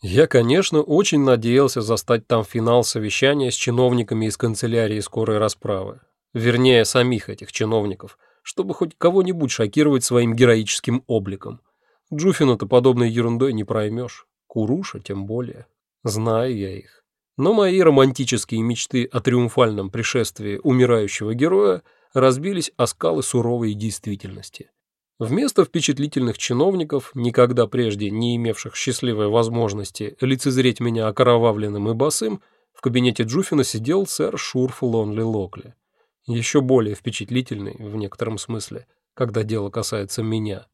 Я, конечно, очень надеялся застать там финал совещания с чиновниками из канцелярии скорой расправы. Вернее, самих этих чиновников, чтобы хоть кого-нибудь шокировать своим героическим обликом. Джуфина-то подобной ерундой не проймешь. Куруша тем более. Знаю я их. Но мои романтические мечты о триумфальном пришествии умирающего героя разбились о скалы суровой действительности. Вместо впечатлительных чиновников, никогда прежде не имевших счастливой возможности лицезреть меня окровавленным и босым, в кабинете Джуфина сидел сэр Шурф Лонли Локли. Еще более впечатлительный, в некотором смысле, когда дело касается меня.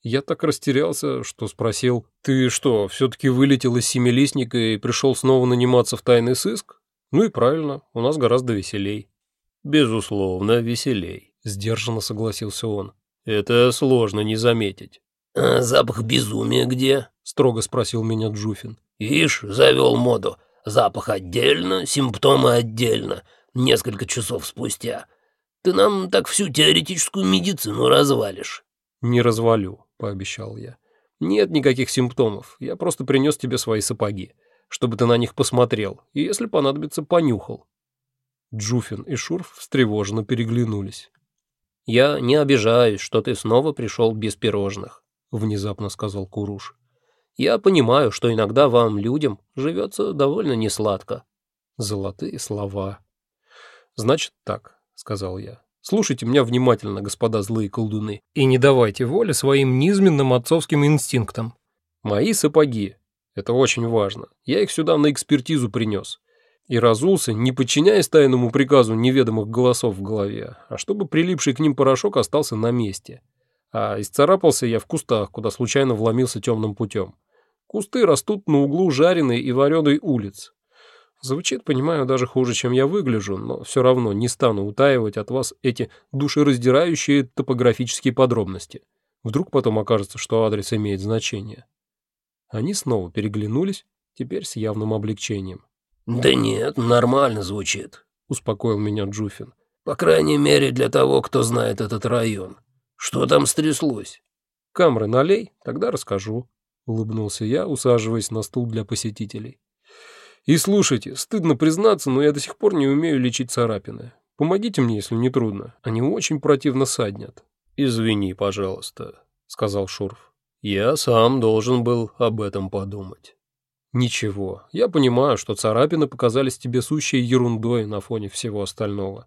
Я так растерялся, что спросил, «Ты что, все-таки вылетел из семилистника и пришел снова наниматься в тайный сыск?» «Ну и правильно, у нас гораздо веселей». «Безусловно, веселей», — сдержанно согласился он. Это сложно не заметить. «А запах безумия где?» — строго спросил меня Джуфин. «Ишь, завел моду. Запах отдельно, симптомы отдельно. Несколько часов спустя. Ты нам так всю теоретическую медицину развалишь». «Не развалю», — пообещал я. «Нет никаких симптомов. Я просто принес тебе свои сапоги, чтобы ты на них посмотрел и, если понадобится, понюхал». Джуфин и Шурф встревоженно переглянулись. «Я не обижаюсь, что ты снова пришел без пирожных», — внезапно сказал Куруш. «Я понимаю, что иногда вам, людям, живется довольно несладко». Золотые слова. «Значит так», — сказал я. «Слушайте меня внимательно, господа злые колдуны, и не давайте воли своим низменным отцовским инстинктам. Мои сапоги. Это очень важно. Я их сюда на экспертизу принес и разулся, не подчиняясь тайному приказу неведомых голосов в голове, а чтобы прилипший к ним порошок остался на месте. А исцарапался я в кустах, куда случайно вломился темным путем. Кусты растут на углу жареной и вареной улиц. Звучит, понимаю, даже хуже, чем я выгляжу, но все равно не стану утаивать от вас эти душераздирающие топографические подробности. Вдруг потом окажется, что адрес имеет значение. Они снова переглянулись, теперь с явным облегчением. «Да нет, нормально звучит», — успокоил меня Джуфин. «По крайней мере, для того, кто знает этот район. Что там стряслось?» «Камры налей, тогда расскажу», — улыбнулся я, усаживаясь на стул для посетителей. «И слушайте, стыдно признаться, но я до сих пор не умею лечить царапины. Помогите мне, если не трудно. Они очень противно саднят». «Извини, пожалуйста», — сказал Шурф. «Я сам должен был об этом подумать». «Ничего, я понимаю, что царапины показались тебе сущей ерундой на фоне всего остального.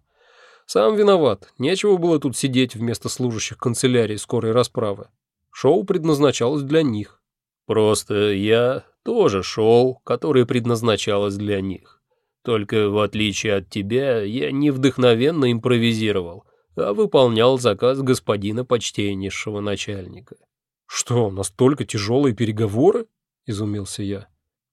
Сам виноват, нечего было тут сидеть вместо служащих канцелярии скорой расправы. Шоу предназначалось для них». «Просто я тоже шоу, которое предназначалось для них. Только в отличие от тебя, я не вдохновенно импровизировал, а выполнял заказ господина почтеннейшего начальника». «Что, настолько тяжелые переговоры?» — изумился я.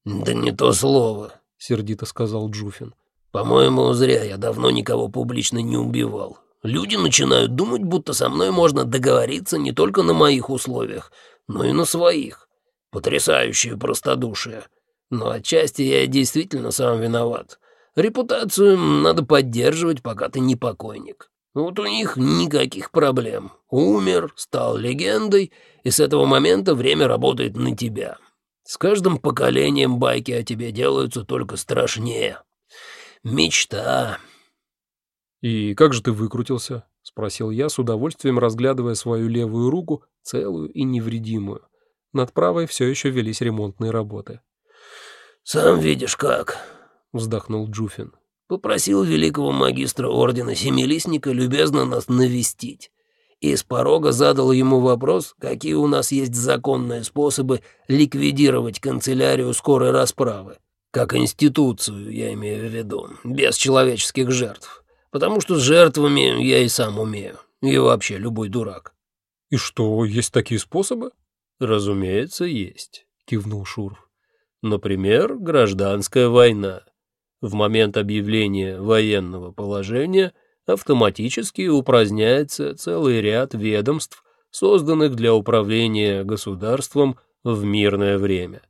«Да не то слово», — сердито сказал Джуфин. «По-моему, зря я давно никого публично не убивал. Люди начинают думать, будто со мной можно договориться не только на моих условиях, но и на своих. Потрясающее простодушие. Но отчасти я действительно сам виноват. Репутацию надо поддерживать, пока ты не покойник. Вот у них никаких проблем. Умер, стал легендой, и с этого момента время работает на тебя. С каждым поколением байки о тебе делаются только страшнее. Мечта. «И как же ты выкрутился?» — спросил я, с удовольствием разглядывая свою левую руку, целую и невредимую. Над правой все еще велись ремонтные работы. «Сам видишь как», — вздохнул Джуфин. «Попросил великого магистра ордена Семилистника любезно нас навестить и с порога задал ему вопрос, какие у нас есть законные способы ликвидировать канцелярию скорой расправы. Как институцию, я имею в виду, без человеческих жертв. Потому что с жертвами я и сам умею. И вообще любой дурак. «И что, есть такие способы?» «Разумеется, есть», — кивнул Шурф. «Например, гражданская война. В момент объявления военного положения — автоматически упраздняется целый ряд ведомств, созданных для управления государством в мирное время.